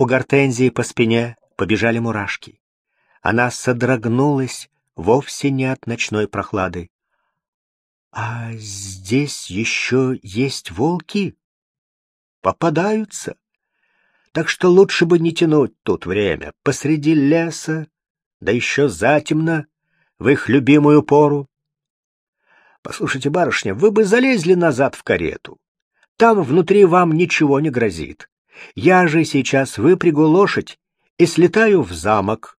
У Гортензии по спине побежали мурашки. Она содрогнулась вовсе не от ночной прохлады. «А здесь еще есть волки?» «Попадаются. Так что лучше бы не тянуть тут время. Посреди леса, да еще затемно, в их любимую пору. Послушайте, барышня, вы бы залезли назад в карету. Там внутри вам ничего не грозит. Я же сейчас выпрягу лошадь и слетаю в замок.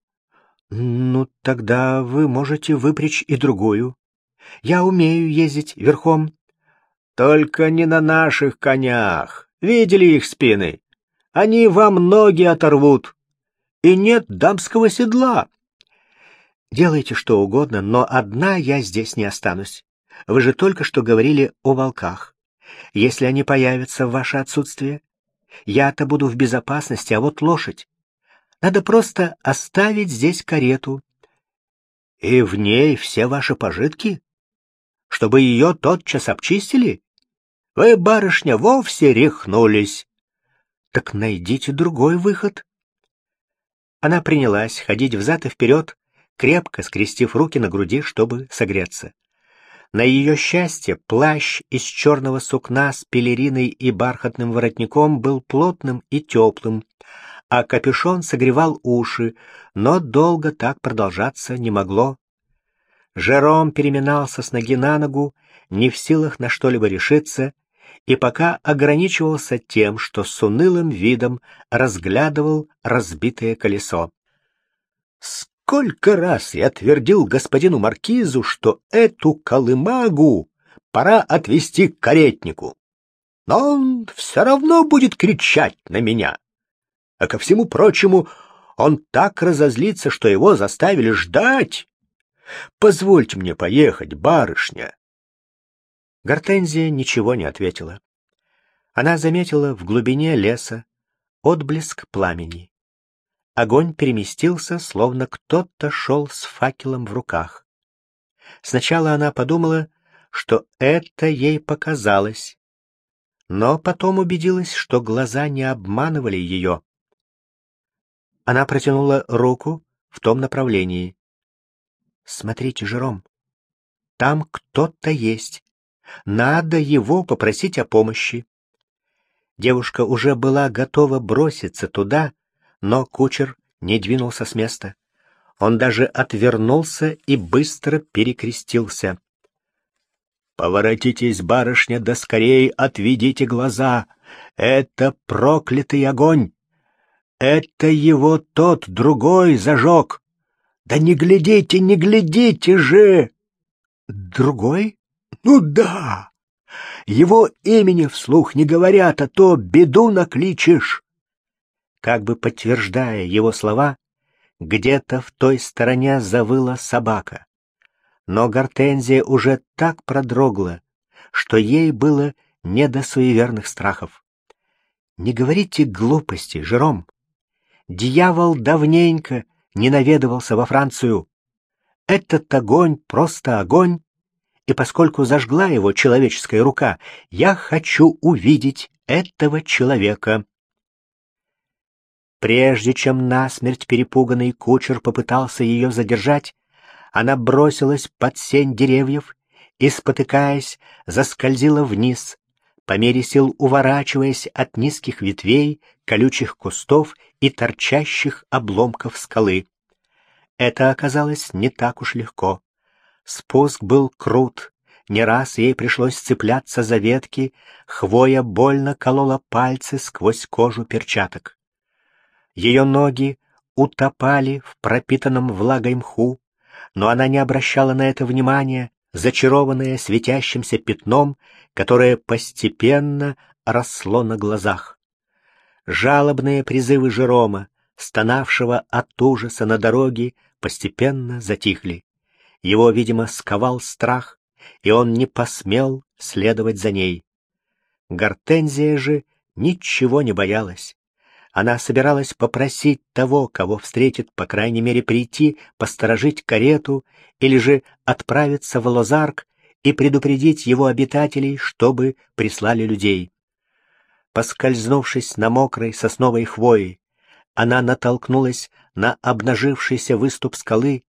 Ну, тогда вы можете выпрячь и другую. Я умею ездить верхом. Только не на наших конях. Видели их спины? Они вам ноги оторвут. И нет дамского седла. Делайте что угодно, но одна я здесь не останусь. Вы же только что говорили о волках. Если они появятся в ваше отсутствие, я-то буду в безопасности, а вот лошадь. Надо просто оставить здесь карету. И в ней все ваши пожитки? Чтобы ее тотчас обчистили? Вы, барышня, вовсе рехнулись. Так найдите другой выход. Она принялась ходить взад и вперед, крепко скрестив руки на груди, чтобы согреться. На ее счастье плащ из черного сукна с пелериной и бархатным воротником был плотным и теплым, а капюшон согревал уши, но долго так продолжаться не могло. Жером переминался с ноги на ногу, не в силах на что-либо решиться, и пока ограничивался тем, что с унылым видом разглядывал разбитое колесо. Сколько раз я твердил господину Маркизу, что эту колымагу пора отвезти к каретнику. Но он все равно будет кричать на меня. А ко всему прочему, он так разозлится, что его заставили ждать. Позвольте мне поехать, барышня. Гортензия ничего не ответила. Она заметила в глубине леса отблеск пламени. Огонь переместился, словно кто-то шел с факелом в руках. Сначала она подумала, что это ей показалось, но потом убедилась, что глаза не обманывали ее. Она протянула руку в том направлении. «Смотрите, Жером, там кто-то есть. Надо его попросить о помощи». Девушка уже была готова броситься туда, но кучер не двинулся с места. Он даже отвернулся и быстро перекрестился. «Поворотитесь, барышня, да скорее отведите глаза! Это проклятый огонь! Это его тот другой зажег! Да не глядите, не глядите же!» «Другой? Ну да! Его имени вслух не говорят, а то беду накличешь!» Как бы подтверждая его слова, где-то в той стороне завыла собака. Но Гортензия уже так продрогла, что ей было не до суеверных страхов. Не говорите глупости, Жером. Дьявол давненько не наведывался во Францию. Этот огонь просто огонь, и поскольку зажгла его человеческая рука, я хочу увидеть этого человека. Прежде чем насмерть перепуганный кучер попытался ее задержать, она бросилась под сень деревьев и, спотыкаясь, заскользила вниз, по мере сил уворачиваясь от низких ветвей, колючих кустов и торчащих обломков скалы. Это оказалось не так уж легко. Спуск был крут, не раз ей пришлось цепляться за ветки, хвоя больно колола пальцы сквозь кожу перчаток. Ее ноги утопали в пропитанном влагой мху, но она не обращала на это внимания, зачарованная светящимся пятном, которое постепенно росло на глазах. Жалобные призывы Жерома, стонавшего от ужаса на дороге, постепенно затихли. Его, видимо, сковал страх, и он не посмел следовать за ней. Гортензия же ничего не боялась. Она собиралась попросить того, кого встретит, по крайней мере, прийти, посторожить карету или же отправиться в Лозарк и предупредить его обитателей, чтобы прислали людей. Поскользнувшись на мокрой сосновой хвои, она натолкнулась на обнажившийся выступ скалы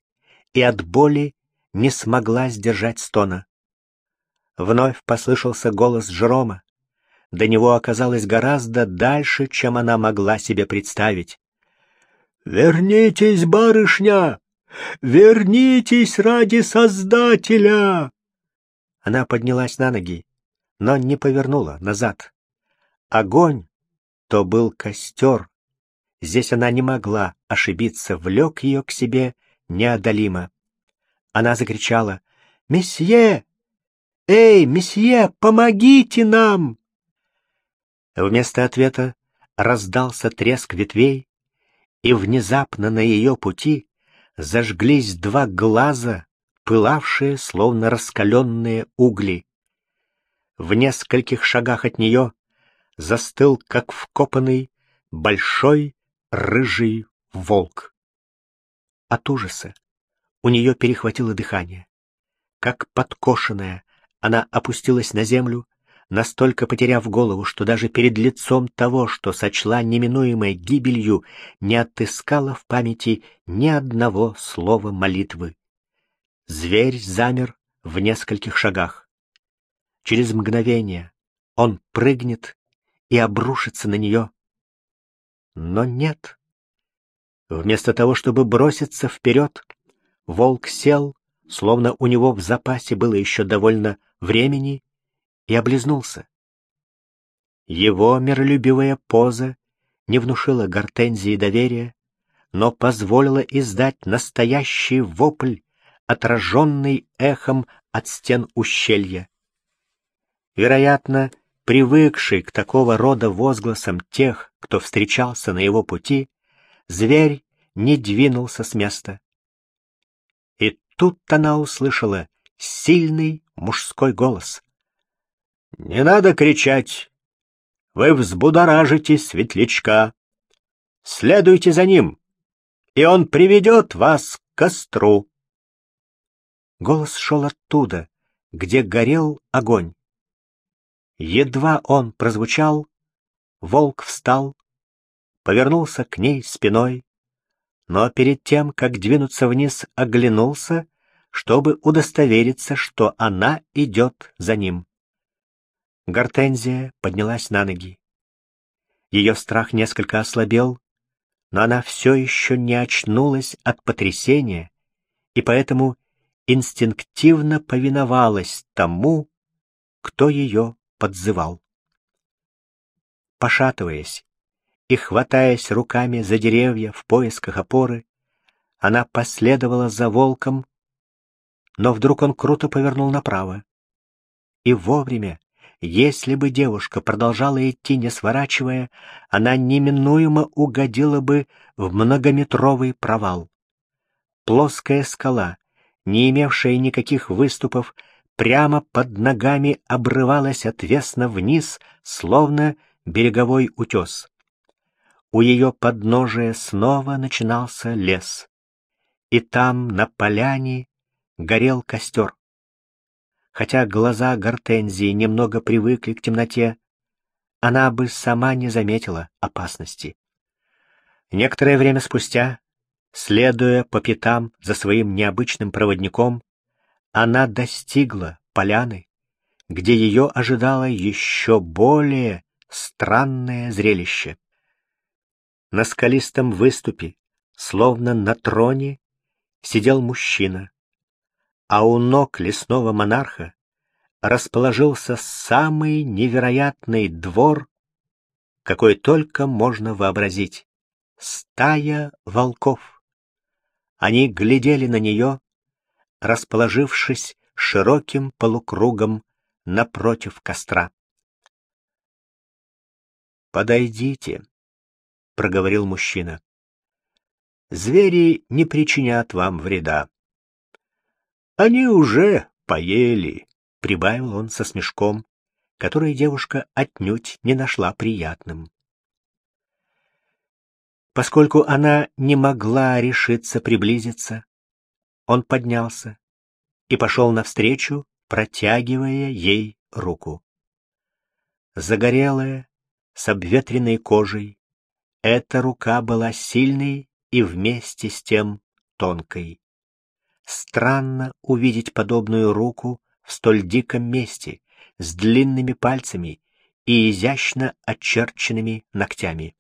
и от боли не смогла сдержать стона. Вновь послышался голос Жерома. До него оказалось гораздо дальше, чем она могла себе представить. «Вернитесь, барышня! Вернитесь ради Создателя!» Она поднялась на ноги, но не повернула назад. Огонь то был костер. Здесь она не могла ошибиться, влек ее к себе неодолимо. Она закричала «Месье! Эй, месье, помогите нам!» Вместо ответа раздался треск ветвей, и внезапно на ее пути зажглись два глаза, пылавшие, словно раскаленные угли. В нескольких шагах от нее застыл, как вкопанный, большой рыжий волк. От ужаса у нее перехватило дыхание. Как подкошенная, она опустилась на землю, настолько потеряв голову, что даже перед лицом того, что сочла неминуемой гибелью, не отыскала в памяти ни одного слова молитвы. Зверь замер в нескольких шагах. Через мгновение он прыгнет и обрушится на нее. Но нет. Вместо того, чтобы броситься вперед, волк сел, словно у него в запасе было еще довольно времени, и облизнулся. Его миролюбивая поза не внушила гортензии доверия, но позволила издать настоящий вопль, отраженный эхом от стен ущелья. Вероятно, привыкший к такого рода возгласам тех, кто встречался на его пути, зверь не двинулся с места. И тут она услышала сильный мужской голос. «Не надо кричать! Вы взбудоражите светлячка! Следуйте за ним, и он приведет вас к костру!» Голос шел оттуда, где горел огонь. Едва он прозвучал, волк встал, повернулся к ней спиной, но перед тем, как двинуться вниз, оглянулся, чтобы удостовериться, что она идет за ним. Гортензия поднялась на ноги. Ее страх несколько ослабел, но она все еще не очнулась от потрясения и поэтому инстинктивно повиновалась тому, кто ее подзывал. Пошатываясь и хватаясь руками за деревья в поисках опоры, она последовала за волком, но вдруг он круто повернул направо. И вовремя если бы девушка продолжала идти, не сворачивая, она неминуемо угодила бы в многометровый провал. Плоская скала, не имевшая никаких выступов, прямо под ногами обрывалась отвесно вниз, словно береговой утес. У ее подножия снова начинался лес. И там, на поляне, горел костер. Хотя глаза Гортензии немного привыкли к темноте, она бы сама не заметила опасности. Некоторое время спустя, следуя по пятам за своим необычным проводником, она достигла поляны, где ее ожидало еще более странное зрелище. На скалистом выступе, словно на троне, сидел мужчина, а у ног лесного монарха расположился самый невероятный двор, какой только можно вообразить. Стая волков. Они глядели на нее, расположившись широким полукругом напротив костра. «Подойдите», — проговорил мужчина. «Звери не причинят вам вреда. Они уже поели, — прибавил он со смешком, который девушка отнюдь не нашла приятным. Поскольку она не могла решиться приблизиться, он поднялся и пошел навстречу, протягивая ей руку. Загорелая, с обветренной кожей, Эта рука была сильной и вместе с тем тонкой. Странно увидеть подобную руку в столь диком месте, с длинными пальцами и изящно очерченными ногтями.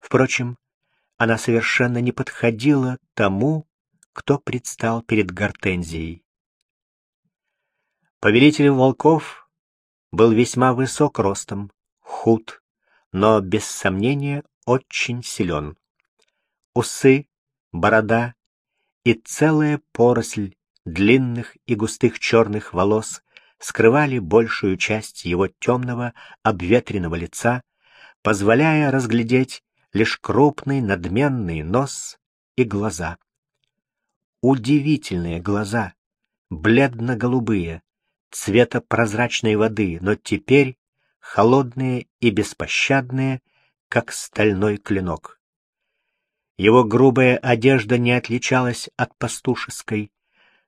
Впрочем, она совершенно не подходила тому, кто предстал перед Гортензией. Повелитель волков был весьма высок ростом, худ, но, без сомнения, очень силен. Усы, борода и целая поросль длинных и густых черных волос скрывали большую часть его темного, обветренного лица, позволяя разглядеть лишь крупный надменный нос и глаза. Удивительные глаза, бледно-голубые, цвета прозрачной воды, но теперь холодные и беспощадные, как стальной клинок. Его грубая одежда не отличалась от пастушеской.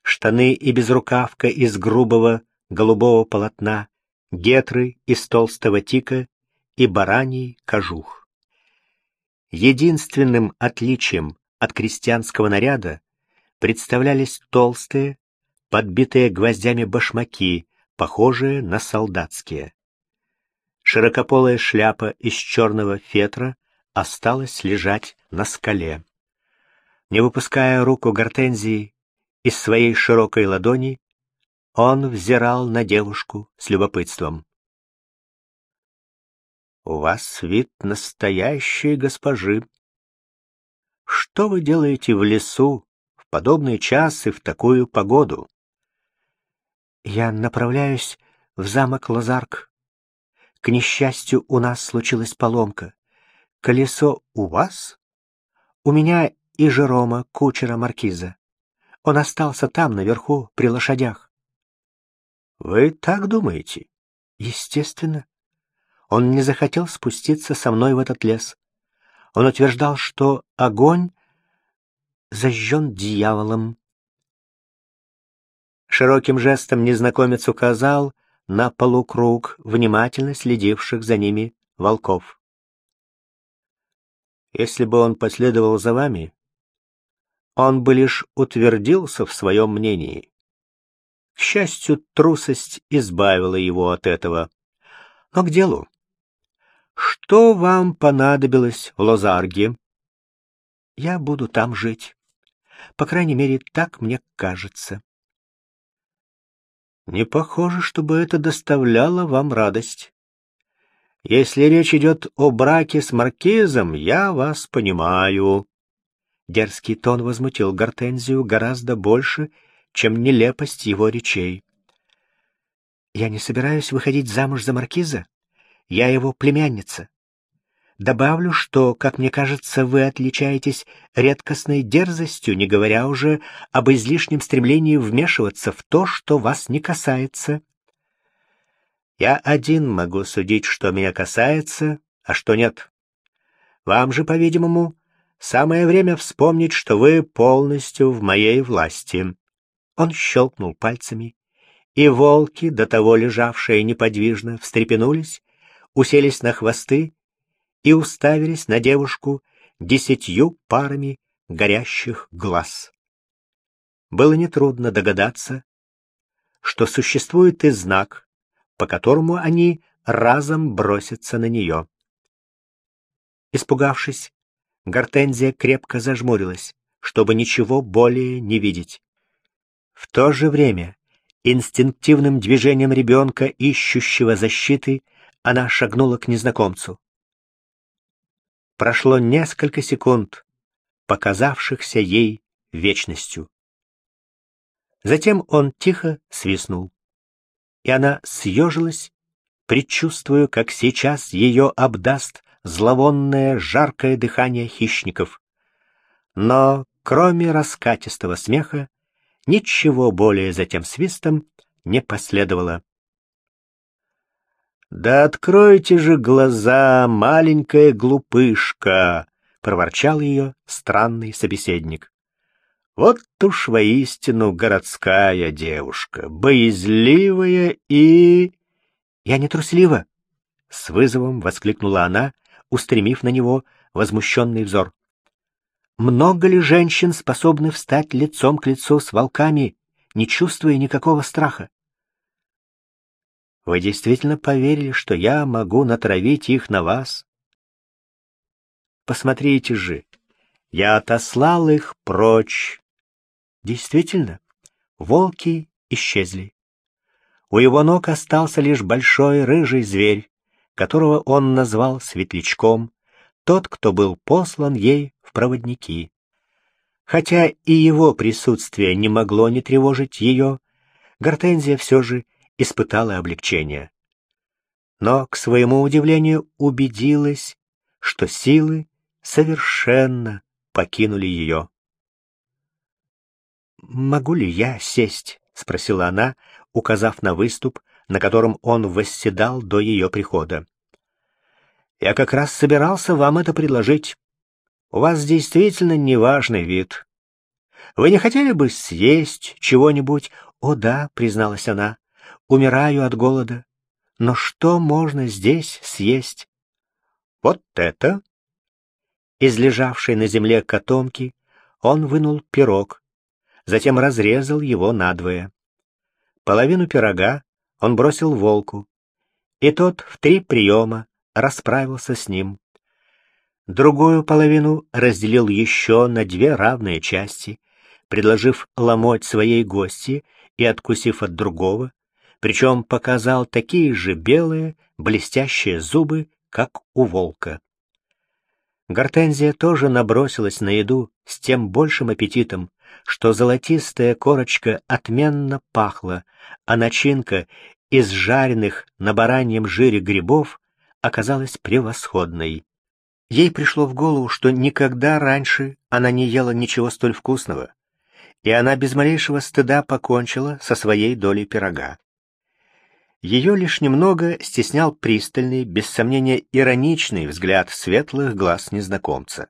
Штаны и безрукавка из грубого голубого полотна, гетры из толстого тика и бараний кожух. Единственным отличием от крестьянского наряда представлялись толстые, подбитые гвоздями башмаки, похожие на солдатские. Широкополая шляпа из черного фетра осталась лежать на скале. Не выпуская руку Гортензии из своей широкой ладони, он взирал на девушку с любопытством. «У вас вид настоящей госпожи. Что вы делаете в лесу в подобный час и в такую погоду?» «Я направляюсь в замок Лазарк. К несчастью, у нас случилась поломка. Колесо у вас? У меня и Жерома, кучера маркиза. Он остался там, наверху, при лошадях. Вы так думаете? Естественно. Он не захотел спуститься со мной в этот лес. Он утверждал, что огонь зажжен дьяволом. Широким жестом незнакомец указал на полукруг внимательно следивших за ними волков. Если бы он последовал за вами, он бы лишь утвердился в своем мнении. К счастью, трусость избавила его от этого. Но к делу. Что вам понадобилось в Лозарге? Я буду там жить. По крайней мере, так мне кажется. Не похоже, чтобы это доставляло вам радость. Если речь идет о браке с маркизом, я вас понимаю. Дерзкий тон возмутил Гортензию гораздо больше, чем нелепость его речей. «Я не собираюсь выходить замуж за маркиза. Я его племянница. Добавлю, что, как мне кажется, вы отличаетесь редкостной дерзостью, не говоря уже об излишнем стремлении вмешиваться в то, что вас не касается. Я один могу судить, что меня касается, а что нет. Вам же, по-видимому, самое время вспомнить, что вы полностью в моей власти. Он щелкнул пальцами, и волки, до того лежавшие неподвижно, встрепенулись, уселись на хвосты и уставились на девушку десятью парами горящих глаз. Было нетрудно догадаться, что существует и знак, по которому они разом бросятся на нее. Испугавшись, Гортензия крепко зажмурилась, чтобы ничего более не видеть. В то же время инстинктивным движением ребенка, ищущего защиты, она шагнула к незнакомцу. Прошло несколько секунд, показавшихся ей вечностью. Затем он тихо свистнул, и она съежилась, предчувствуя, как сейчас ее обдаст зловонное жаркое дыхание хищников. Но, кроме раскатистого смеха, Ничего более за тем свистом не последовало. «Да откройте же глаза, маленькая глупышка!» — проворчал ее странный собеседник. «Вот уж воистину городская девушка, боязливая и...» «Я не труслива!» — с вызовом воскликнула она, устремив на него возмущенный взор. Много ли женщин способны встать лицом к лицу с волками, не чувствуя никакого страха? Вы действительно поверили, что я могу натравить их на вас? Посмотрите же, я отослал их прочь. Действительно, волки исчезли. У его ног остался лишь большой рыжий зверь, которого он назвал Светлячком, тот, кто был послан ей в проводники. Хотя и его присутствие не могло не тревожить ее, Гортензия все же испытала облегчение. Но, к своему удивлению, убедилась, что силы совершенно покинули ее. «Могу ли я сесть?» — спросила она, указав на выступ, на котором он восседал до ее прихода. «Я как раз собирался вам это предложить. У вас действительно неважный вид. Вы не хотели бы съесть чего-нибудь?» «О да», — призналась она, — «умираю от голода. Но что можно здесь съесть?» «Вот это!» Из лежавшей на земле котомки он вынул пирог, затем разрезал его надвое. Половину пирога он бросил волку, и тот в три приема расправился с ним. Другую половину разделил еще на две равные части, предложив ломоть своей гости и откусив от другого, причем показал такие же белые, блестящие зубы, как у волка. Гортензия тоже набросилась на еду с тем большим аппетитом, что золотистая корочка отменно пахла, а начинка из жареных на бараньем жире грибов оказалась превосходной. Ей пришло в голову, что никогда раньше она не ела ничего столь вкусного, и она без малейшего стыда покончила со своей долей пирога. Ее лишь немного стеснял пристальный, без сомнения ироничный взгляд светлых глаз незнакомца.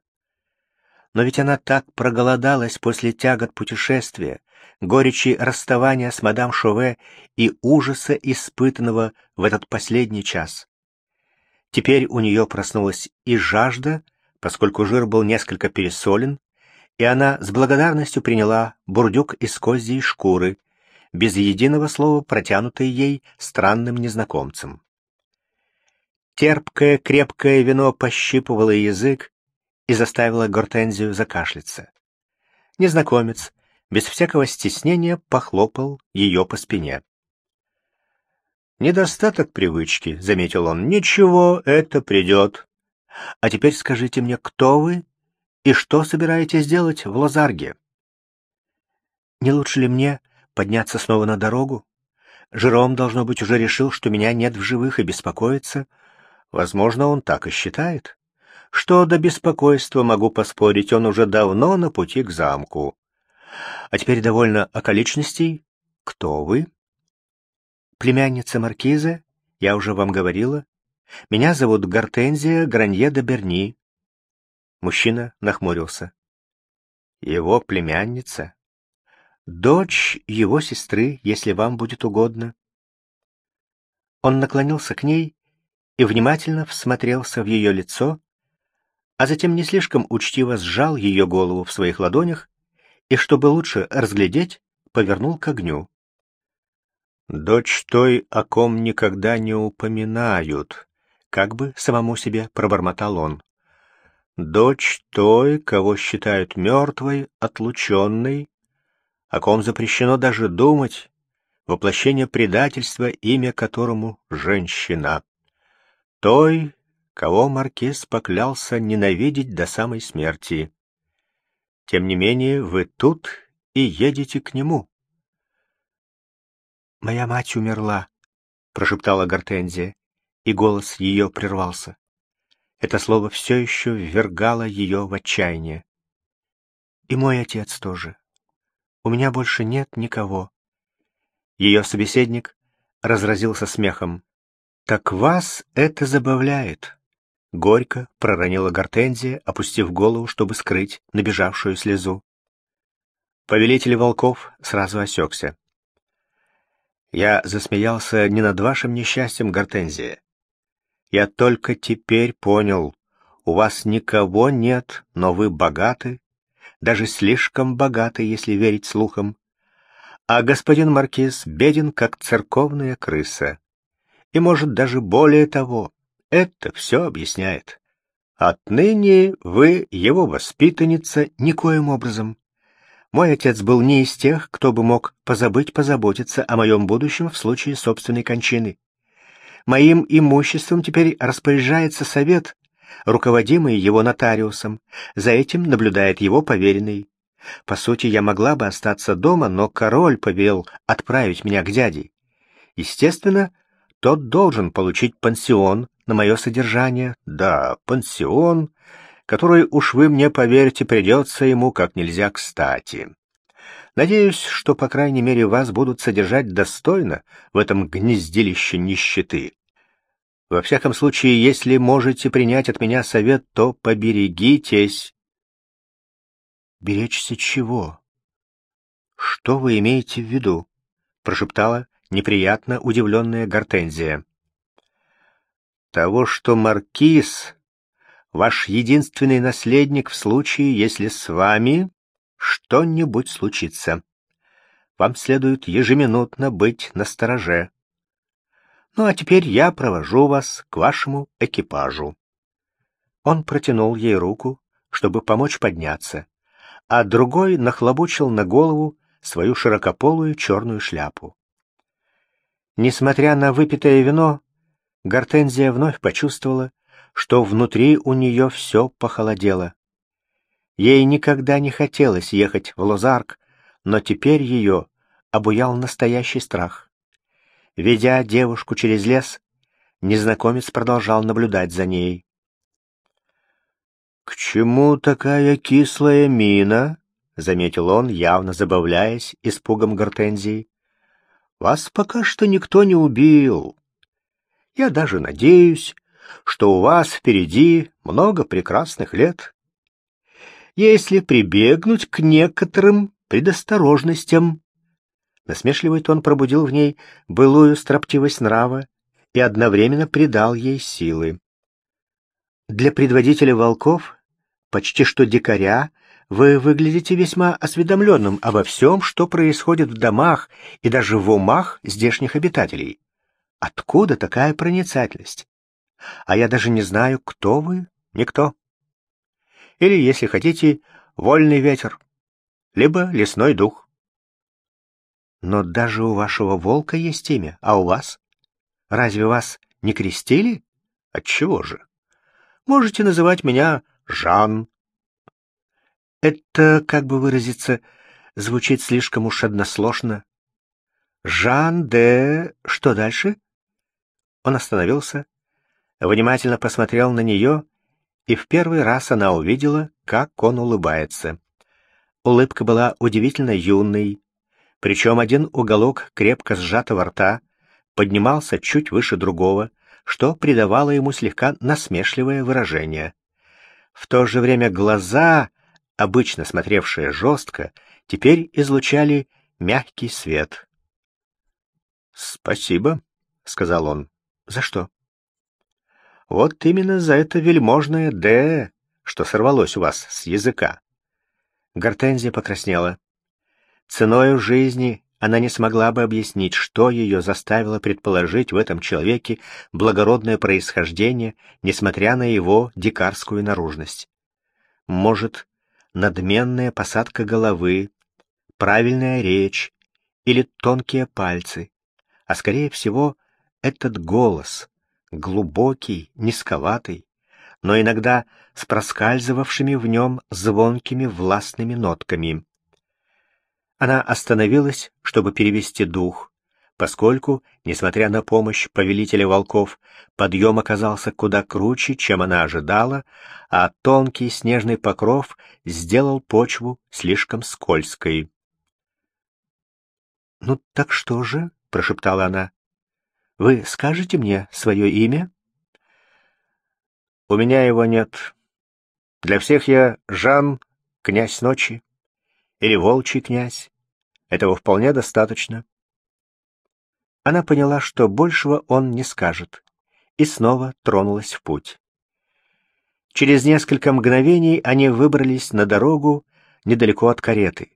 Но ведь она так проголодалась после тягот путешествия, горечи расставания с мадам Шове и ужаса, испытанного в этот последний час. Теперь у нее проснулась и жажда, поскольку жир был несколько пересолен, и она с благодарностью приняла бурдюк из козьей шкуры, без единого слова протянутой ей странным незнакомцем. Терпкое, крепкое вино пощипывало язык и заставило Гортензию закашляться. Незнакомец без всякого стеснения похлопал ее по спине. «Недостаток привычки», — заметил он. «Ничего, это придет. А теперь скажите мне, кто вы и что собираетесь делать в Лазарге?» «Не лучше ли мне подняться снова на дорогу? Жером, должно быть, уже решил, что меня нет в живых и беспокоится. Возможно, он так и считает. Что до беспокойства, могу поспорить, он уже давно на пути к замку. А теперь довольно околичностей. Кто вы? Племянница маркиза, я уже вам говорила. Меня зовут Гортензия Гранье де Берни. Мужчина нахмурился. Его племянница? дочь его сестры, если вам будет угодно. Он наклонился к ней и внимательно всмотрелся в ее лицо, а затем не слишком учтиво сжал ее голову в своих ладонях и, чтобы лучше разглядеть, повернул к огню. «Дочь той, о ком никогда не упоминают», — как бы самому себе пробормотал он. «Дочь той, кого считают мертвой, отлученной, о ком запрещено даже думать, воплощение предательства, имя которому — женщина. Той, кого маркиз поклялся ненавидеть до самой смерти. Тем не менее, вы тут и едете к нему. «Моя мать умерла», — прошептала Гортензия, и голос ее прервался. Это слово все еще ввергало ее в отчаяние. «И мой отец тоже. У меня больше нет никого. Ее собеседник разразился смехом. «Так вас это забавляет!» Горько проронила Гортензия, опустив голову, чтобы скрыть набежавшую слезу. Повелитель волков сразу осекся. «Я засмеялся не над вашим несчастьем, Гортензия. Я только теперь понял, У вас никого нет, но вы богаты, даже слишком богаты, если верить слухам. А господин Маркиз беден, как церковная крыса. И, может, даже более того, это все объясняет. Отныне вы его воспитанница никоим образом. Мой отец был не из тех, кто бы мог позабыть позаботиться о моем будущем в случае собственной кончины. Моим имуществом теперь распоряжается совет, руководимый его нотариусом. За этим наблюдает его поверенный. По сути, я могла бы остаться дома, но король повел отправить меня к дяде. Естественно, тот должен получить пансион на мое содержание. Да, пансион, который, уж вы мне поверьте, придется ему как нельзя кстати. Надеюсь, что, по крайней мере, вас будут содержать достойно в этом гнездилище нищеты. Во всяком случае, если можете принять от меня совет, то поберегитесь. Беречься чего? Что вы имеете в виду? прошептала неприятно удивленная Гортензия. Того, что маркиз ваш единственный наследник в случае, если с вами что-нибудь случится. Вам следует ежеминутно быть настороже. Ну а теперь я провожу вас к вашему экипажу. Он протянул ей руку, чтобы помочь подняться, а другой нахлобучил на голову свою широкополую черную шляпу. Несмотря на выпитое вино, Гортензия вновь почувствовала, что внутри у нее все похолодело. Ей никогда не хотелось ехать в Лозарк, но теперь ее обуял настоящий страх. Ведя девушку через лес, незнакомец продолжал наблюдать за ней. «К чему такая кислая мина?» — заметил он, явно забавляясь испугом гортензии. «Вас пока что никто не убил. Я даже надеюсь, что у вас впереди много прекрасных лет. Если прибегнуть к некоторым предосторожностям, насмешливый тон пробудил в ней былую строптивость нрава и одновременно придал ей силы. Для предводителя волков, почти что дикаря, вы выглядите весьма осведомленным обо всем, что происходит в домах и даже в умах здешних обитателей. Откуда такая проницательность? а я даже не знаю, кто вы, никто. Или, если хотите, вольный ветер, либо лесной дух. Но даже у вашего волка есть имя, а у вас? Разве вас не крестили? Отчего же? Можете называть меня Жан. Это, как бы выразиться, звучит слишком уж односложно. Жан де... Что дальше? Он остановился, внимательно посмотрел на нее, и в первый раз она увидела, как он улыбается. Улыбка была удивительно юной, причем один уголок крепко сжатого рта поднимался чуть выше другого, что придавало ему слегка насмешливое выражение. В то же время глаза, обычно смотревшие жестко, теперь излучали мягкий свет. «Спасибо», — сказал он. «За что?» Вот именно за это вельможное «д», что сорвалось у вас с языка. Гортензия покраснела. Ценою жизни она не смогла бы объяснить, что ее заставило предположить в этом человеке благородное происхождение, несмотря на его дикарскую наружность. Может, надменная посадка головы, правильная речь или тонкие пальцы, а скорее всего этот голос, глубокий, низковатый, но иногда с проскальзывавшими в нем звонкими властными нотками. Она остановилась, чтобы перевести дух, поскольку, несмотря на помощь повелителя волков, подъем оказался куда круче, чем она ожидала, а тонкий снежный покров сделал почву слишком скользкой. «Ну так что же?» — прошептала она. Вы скажете мне свое имя? У меня его нет. Для всех я Жан, князь ночи, или волчий князь. Этого вполне достаточно. Она поняла, что большего он не скажет, и снова тронулась в путь. Через несколько мгновений они выбрались на дорогу недалеко от кареты.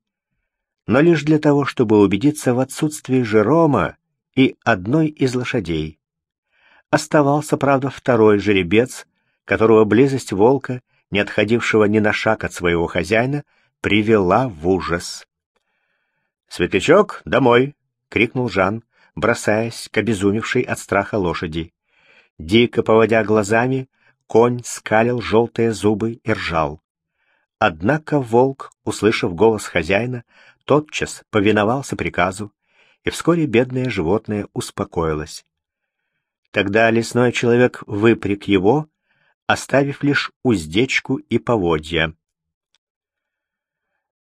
Но лишь для того, чтобы убедиться в отсутствии Жерома и одной из лошадей. Оставался, правда, второй жеребец, которого близость волка, не отходившего ни на шаг от своего хозяина, привела в ужас. «Светлячок, домой!» — крикнул Жан, бросаясь к обезумевшей от страха лошади. Дико поводя глазами, конь скалил желтые зубы и ржал. Однако волк, услышав голос хозяина, тотчас повиновался приказу, и вскоре бедное животное успокоилось. Тогда лесной человек выпряг его, оставив лишь уздечку и поводья.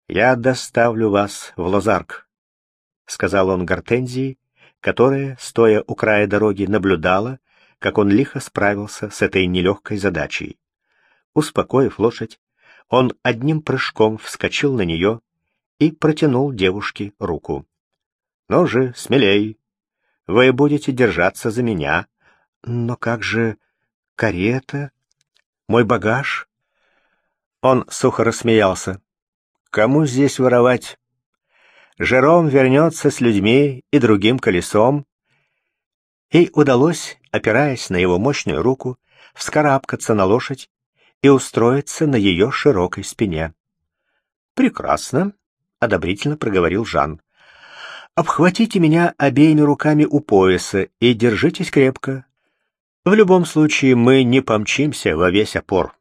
«Я доставлю вас в Лозарк», — сказал он Гортензии, которая, стоя у края дороги, наблюдала, как он лихо справился с этой нелегкой задачей. Успокоив лошадь, он одним прыжком вскочил на нее и протянул девушке руку. «Ну же, смелей! Вы будете держаться за меня. Но как же карета? Мой багаж?» Он сухо рассмеялся. «Кому здесь воровать? Жером вернется с людьми и другим колесом, Ей удалось, опираясь на его мощную руку, вскарабкаться на лошадь и устроиться на ее широкой спине. «Прекрасно», — одобрительно проговорил Жан. «Обхватите меня обеими руками у пояса и держитесь крепко. В любом случае мы не помчимся во весь опор».